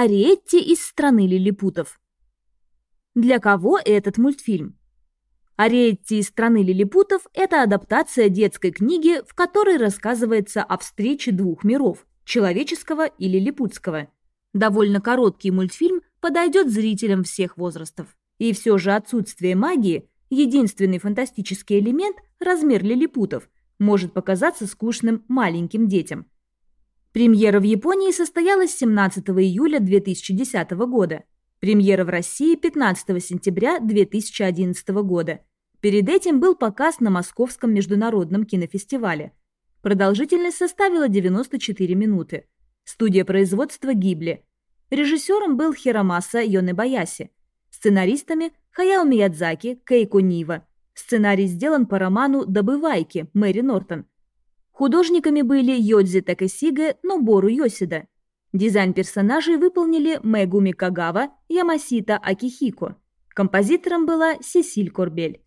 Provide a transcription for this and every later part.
Ариетти из страны лилипутов. Для кого этот мультфильм? Ариетти из страны лилипутов – это адаптация детской книги, в которой рассказывается о встрече двух миров – человеческого и лилипутского. Довольно короткий мультфильм подойдет зрителям всех возрастов. И все же отсутствие магии – единственный фантастический элемент – размер лилипутов – может показаться скучным маленьким детям – Премьера в Японии состоялась 17 июля 2010 года. Премьера в России 15 сентября 2011 года. Перед этим был показ на Московском международном кинофестивале. Продолжительность составила 94 минуты. Студия производства Гибли. Режиссером был Хиромаса Йонебаяси. Сценаристами Хаяо Миядзаки, Кейко Нива. Сценарий сделан по роману «Добывайки» Мэри Нортон – Художниками были Йодзи Такесига, Нобору Йосида. Дизайн персонажей выполнили Мегуми Кагава, Ямасита Акихико. Композитором была Сесиль Корбель.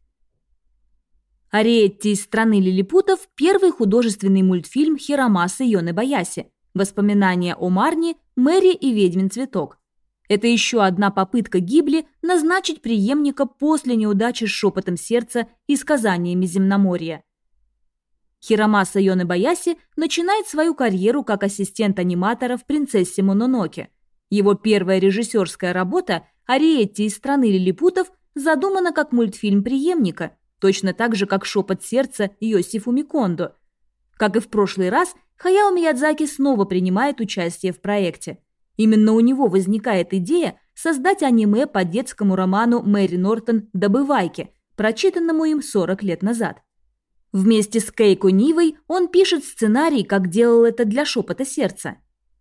Ариетти из страны лилипутов – первый художественный мультфильм Хиромасы Йонебаяси. Воспоминания о Марне, Мэри и Ведьмин цветок. Это еще одна попытка Гибли назначить преемника после неудачи с шепотом сердца и сказаниями земноморья. Хиромаса Йонебаяси начинает свою карьеру как ассистент аниматора в «Принцессе Мононоке». Его первая режиссерская работа «Ариетти из страны лилипутов» задумана как мультфильм преемника, точно так же, как «Шепот сердца» Йосифу Микондо. Как и в прошлый раз, Хаяо Миядзаки снова принимает участие в проекте. Именно у него возникает идея создать аниме по детскому роману Мэри Нортон «Добывайки», прочитанному им 40 лет назад. Вместе с Кейко Нивой он пишет сценарий, как делал это для «Шепота сердца».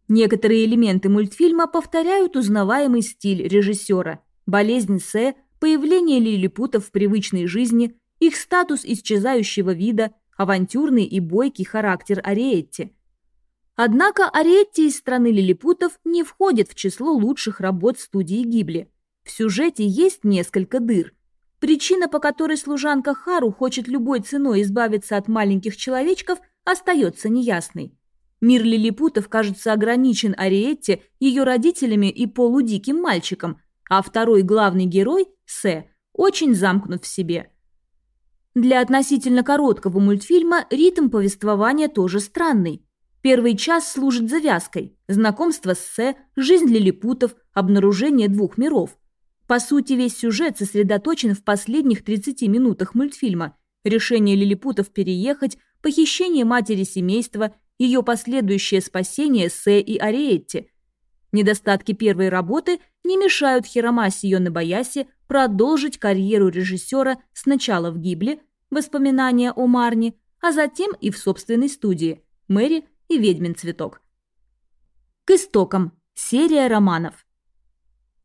Некоторые элементы мультфильма повторяют узнаваемый стиль режиссера. Болезнь Сэ, появление лилипутов в привычной жизни, их статус исчезающего вида, авантюрный и бойкий характер Ариетти. Однако Ариетти из страны лилипутов не входит в число лучших работ студии Гибли. В сюжете есть несколько дыр – Причина, по которой служанка Хару хочет любой ценой избавиться от маленьких человечков, остается неясной. Мир лилипутов кажется ограничен Ариетте, ее родителями и полудиким мальчиком, а второй главный герой, Сэ, очень замкнут в себе. Для относительно короткого мультфильма ритм повествования тоже странный. Первый час служит завязкой, знакомство с Сэ, жизнь лилипутов, обнаружение двух миров. По сути, весь сюжет сосредоточен в последних 30 минутах мультфильма. Решение лилипутов переехать, похищение матери семейства, ее последующее спасение Сэ и Ариетти. Недостатки первой работы не мешают Хиромаси Йонебаяси продолжить карьеру режиссера сначала в Гибле, воспоминания о Марне, а затем и в собственной студии «Мэри и ведьмин цветок». К истокам. Серия романов.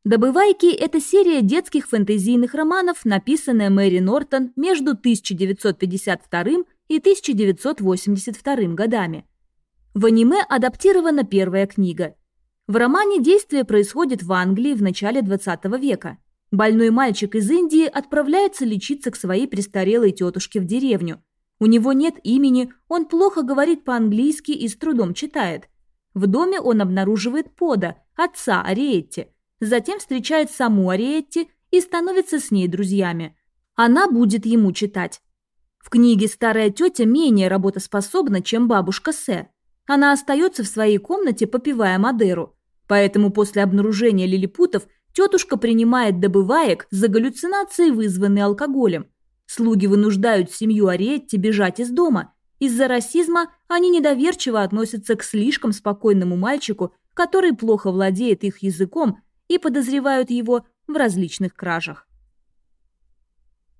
«Добывайки» — это серия детских фэнтезийных романов, написанная Мэри Нортон между 1952 и 1982 годами. В аниме адаптирована первая книга. В романе действие происходит в Англии в начале 20 века. Больной мальчик из Индии отправляется лечиться к своей престарелой тетушке в деревню. У него нет имени, он плохо говорит по-английски и с трудом читает. В доме он обнаруживает Пода, отца Ариетти – затем встречает саму Ариетти и становится с ней друзьями. Она будет ему читать. В книге старая тетя менее работоспособна, чем бабушка Сэ. Она остается в своей комнате, попивая Мадеру. Поэтому после обнаружения лилипутов тетушка принимает добываек за галлюцинации, вызванные алкоголем. Слуги вынуждают семью Ариетти бежать из дома. Из-за расизма они недоверчиво относятся к слишком спокойному мальчику, который плохо владеет их языком и подозревают его в различных кражах.